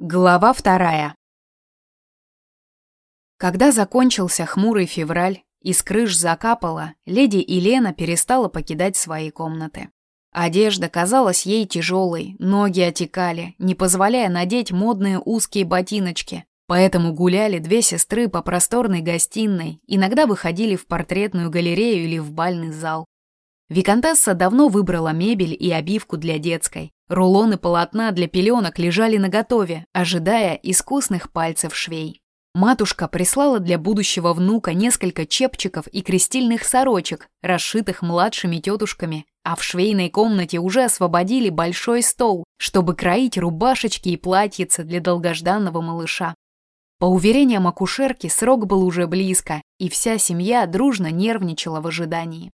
Глава вторая. Когда закончился хмурый февраль, из крыш закапало, леди Елена перестала покидать свои комнаты. Одежда казалась ей тяжелой, ноги отекали, не позволяя надеть модные узкие ботиночки. Поэтому гуляли две сестры по просторной гостиной, иногда выходили в портретную галерею или в бальный зал. Викантесса давно выбрала мебель и обивку для детской. Рулоны полотна для пеленок лежали наготове, ожидая искусных пальцев швей. Матушка прислала для будущего внука несколько чепчиков и крестильных сорочек, расшитых младшими тетушками, а в швейной комнате уже освободили большой стол, чтобы кроить рубашечки и платьица для долгожданного малыша. По уверениям акушерки, срок был уже близко, и вся семья дружно нервничала в ожидании.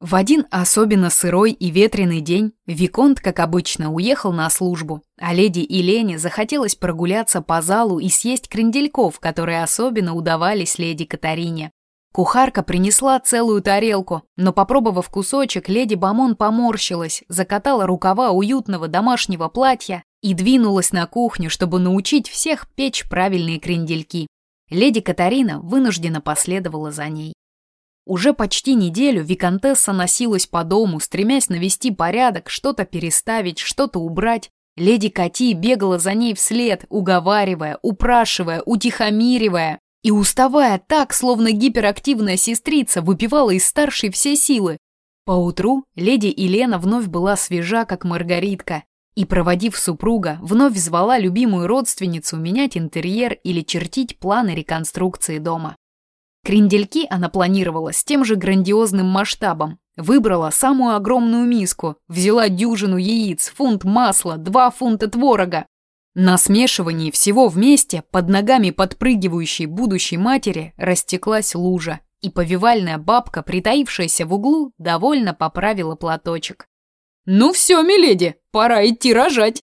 В один особенно сырой и ветреный день Виконт, как обычно, уехал на службу, а леди Елене захотелось прогуляться по залу и съесть крендельков, которые особенно удавались леди Катарине. Кухарка принесла целую тарелку, но, попробовав кусочек, леди Бамон поморщилась, закатала рукава уютного домашнего платья и двинулась на кухню, чтобы научить всех печь правильные крендельки. Леди Катарина вынуждена последовала за ней. Уже почти неделю виконтесса носилась по дому, стремясь навести порядок, что-то переставить, что-то убрать. Леди Кати бегала за ней вслед, уговаривая, упрашивая, утихомиривая. И уставая так, словно гиперактивная сестрица выпивала из старшей все силы. Поутру леди Елена вновь была свежа, как маргаритка, и, проводив супруга, вновь звала любимую родственницу менять интерьер или чертить планы реконструкции дома. Крендельки она планировала с тем же грандиозным масштабом. Выбрала самую огромную миску, взяла дюжину яиц, фунт масла, два фунта творога. На смешивании всего вместе под ногами подпрыгивающей будущей матери растеклась лужа, и повивальная бабка, притаившаяся в углу, довольно поправила платочек. «Ну все, миледи, пора идти рожать!»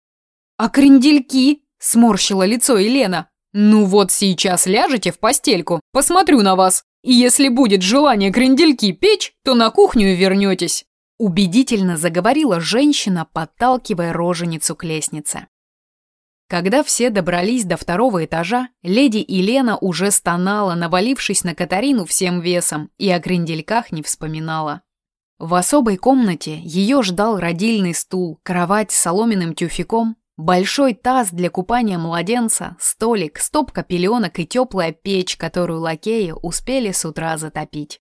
«А крендельки?» – сморщила лицо Елена. «Ну вот сейчас ляжете в постельку, посмотрю на вас. И если будет желание крендельки печь, то на кухню вернетесь». Убедительно заговорила женщина, подталкивая роженицу к лестнице. Когда все добрались до второго этажа, леди Елена уже стонала, навалившись на Катарину всем весом, и о крендельках не вспоминала. В особой комнате ее ждал родильный стул, кровать с соломенным тюфяком, Большой таз для купания младенца, столик, стопка пеленок и теплая печь, которую лакеи успели с утра затопить.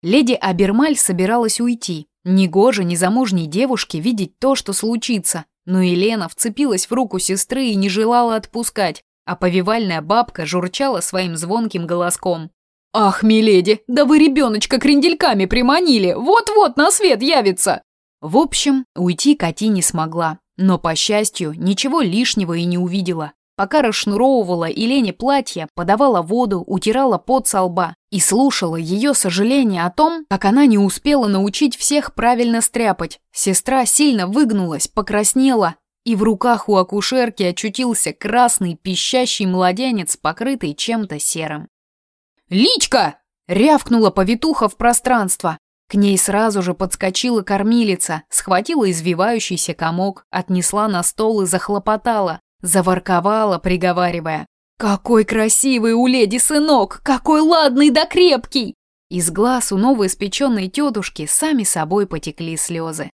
Леди Абермаль собиралась уйти. Негоже незамужней девушке видеть то, что случится. Но Елена вцепилась в руку сестры и не желала отпускать, а повивальная бабка журчала своим звонким голоском. «Ах, миледи, да вы ребеночка крендельками приманили! Вот-вот на свет явится!» В общем, уйти Кати не смогла. Но, по счастью, ничего лишнего и не увидела. Пока расшнуровывала Елене платье, подавала воду, утирала пот со лба и слушала ее сожаление о том, как она не успела научить всех правильно стряпать. Сестра сильно выгнулась, покраснела, и в руках у акушерки очутился красный пищащий младенец, покрытый чем-то серым. «Личка!» — рявкнула повитуха в пространство. К ней сразу же подскочила кормилица, схватила извивающийся комок, отнесла на стол и захлопотала, заворковала, приговаривая. «Какой красивый у леди сынок! Какой ладный да крепкий!» Из глаз у новоиспеченной тетушки сами собой потекли слезы.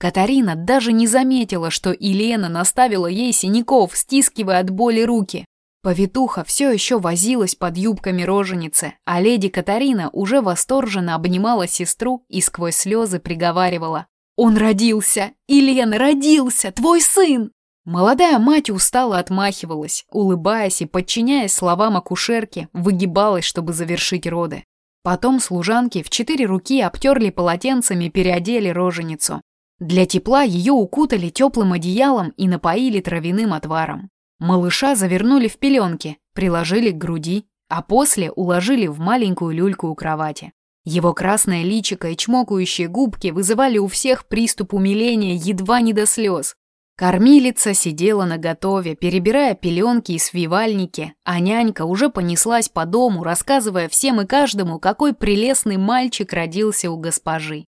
Катарина даже не заметила, что Елена наставила ей синяков, стискивая от боли руки. Повитуха все еще возилась под юбками роженицы, а леди Катарина уже восторженно обнимала сестру и сквозь слезы приговаривала. «Он родился! Елена, родился! Твой сын!» Молодая мать устало отмахивалась, улыбаясь и, подчиняясь словам акушерки, выгибалась, чтобы завершить роды. Потом служанки в четыре руки обтерли полотенцами переодели роженицу. Для тепла ее укутали теплым одеялом и напоили травяным отваром. Малыша завернули в пеленки, приложили к груди, а после уложили в маленькую люльку у кровати. Его красное личико и чмокающие губки вызывали у всех приступ умиления едва не до слез. Кормилица сидела на готове, перебирая пеленки и свивальники, а нянька уже понеслась по дому, рассказывая всем и каждому, какой прелестный мальчик родился у госпожи.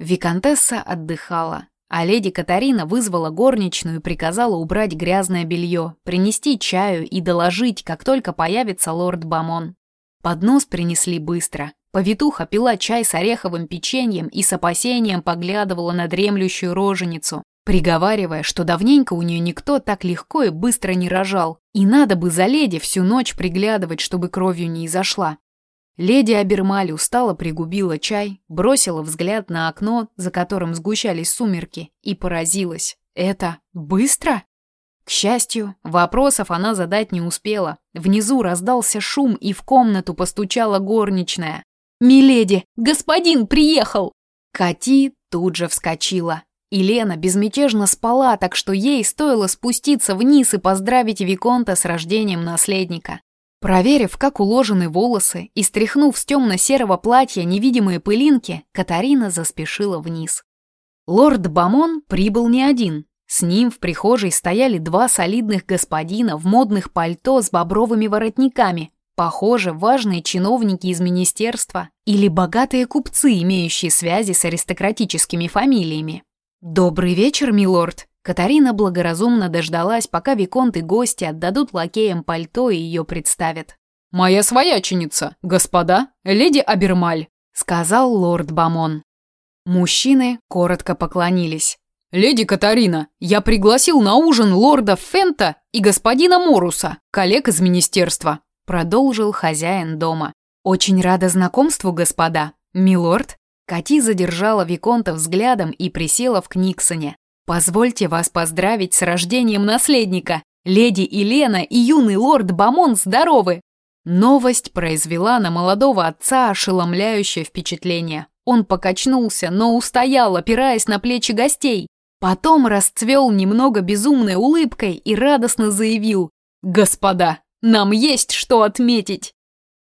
Викантесса отдыхала. А леди Катарина вызвала горничную и приказала убрать грязное белье, принести чаю и доложить, как только появится лорд Бамон. Поднос принесли быстро. Повитуха пила чай с ореховым печеньем и с опасением поглядывала на дремлющую роженицу, приговаривая, что давненько у нее никто так легко и быстро не рожал, и надо бы за леди всю ночь приглядывать, чтобы кровью не изошла. Леди Абермаль устало пригубила чай, бросила взгляд на окно, за которым сгущались сумерки, и поразилась. Это быстро? К счастью, вопросов она задать не успела. Внизу раздался шум, и в комнату постучала горничная. «Миледи, господин приехал!» Кати тут же вскочила. Елена безмятежно спала, так что ей стоило спуститься вниз и поздравить Виконта с рождением наследника. Проверив, как уложены волосы, и стряхнув с темно-серого платья невидимые пылинки, Катарина заспешила вниз. Лорд Бамон прибыл не один. С ним в прихожей стояли два солидных господина в модных пальто с бобровыми воротниками. Похоже, важные чиновники из министерства или богатые купцы, имеющие связи с аристократическими фамилиями. «Добрый вечер, милорд!» Катарина благоразумно дождалась, пока Виконт и гости отдадут лакеям пальто и ее представят. «Моя свояченица, господа, леди Абермаль», — сказал лорд Бамон. Мужчины коротко поклонились. «Леди Катарина, я пригласил на ужин лорда Фента и господина Моруса, коллег из министерства», — продолжил хозяин дома. «Очень рада знакомству, господа. Милорд?» Кати задержала Виконта взглядом и присела в Книксоне. Позвольте вас поздравить с рождением наследника. Леди Елена и юный лорд Бамон здоровы. Новость произвела на молодого отца ошеломляющее впечатление. Он покачнулся, но устоял, опираясь на плечи гостей. Потом расцвел немного безумной улыбкой и радостно заявил «Господа, нам есть что отметить!»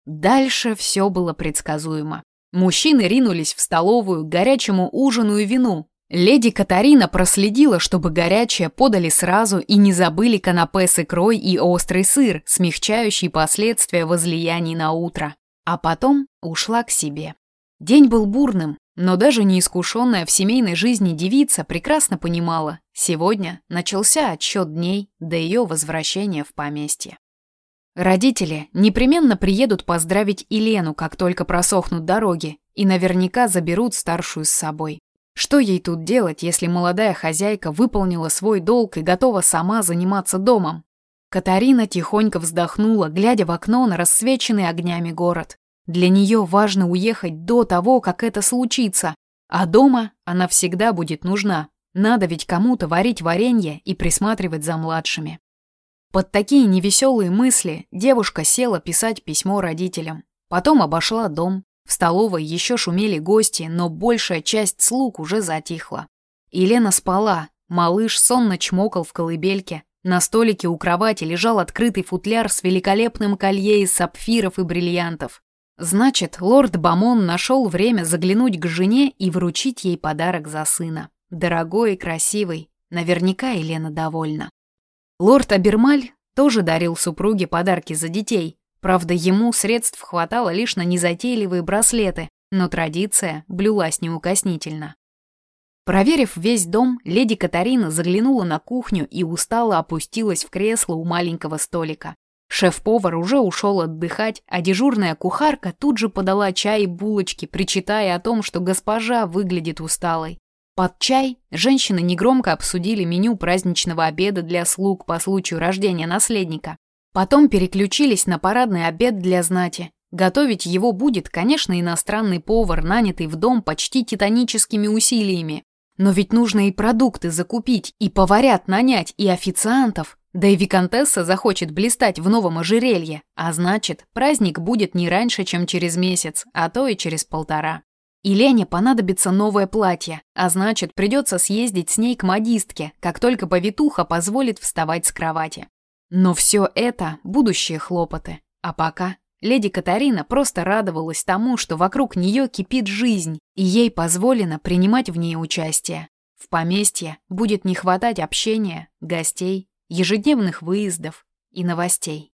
Дальше все было предсказуемо. Мужчины ринулись в столовую к горячему ужину и вину. Леди Катарина проследила, чтобы горячее подали сразу и не забыли канапе с икрой и острый сыр, смягчающий последствия возлияний на утро. А потом ушла к себе. День был бурным, но даже неискушенная в семейной жизни девица прекрасно понимала, сегодня начался отсчет дней до ее возвращения в поместье. Родители непременно приедут поздравить Елену, как только просохнут дороги, и наверняка заберут старшую с собой. Что ей тут делать, если молодая хозяйка выполнила свой долг и готова сама заниматься домом? Катарина тихонько вздохнула, глядя в окно на рассвеченный огнями город. Для нее важно уехать до того, как это случится, а дома она всегда будет нужна. Надо ведь кому-то варить варенье и присматривать за младшими. Под такие невеселые мысли девушка села писать письмо родителям. Потом обошла дом, в столовой еще шумели гости, но большая часть слуг уже затихла. Елена спала, малыш сонно чмокал в колыбельке. На столике у кровати лежал открытый футляр с великолепным колье из сапфиров и бриллиантов. Значит, лорд Бамон нашел время заглянуть к жене и вручить ей подарок за сына. Дорогой и красивый. Наверняка Елена довольна. Лорд Абермаль тоже дарил супруге подарки за детей, Правда, ему средств хватало лишь на незатейливые браслеты, но традиция блюлась неукоснительно. Проверив весь дом, леди Катарина заглянула на кухню и устало опустилась в кресло у маленького столика. Шеф-повар уже ушел отдыхать, а дежурная кухарка тут же подала чай и булочки, причитая о том, что госпожа выглядит усталой. Под чай женщины негромко обсудили меню праздничного обеда для слуг по случаю рождения наследника. Потом переключились на парадный обед для знати. Готовить его будет, конечно, иностранный повар, нанятый в дом почти титаническими усилиями. Но ведь нужно и продукты закупить, и поварят нанять, и официантов. Да и виконтесса захочет блистать в новом ожерелье, а значит, праздник будет не раньше, чем через месяц, а то и через полтора. И Лене понадобится новое платье, а значит, придется съездить с ней к модистке, как только повитуха позволит вставать с кровати. Но все это – будущие хлопоты. А пока леди Катарина просто радовалась тому, что вокруг нее кипит жизнь, и ей позволено принимать в ней участие. В поместье будет не хватать общения, гостей, ежедневных выездов и новостей.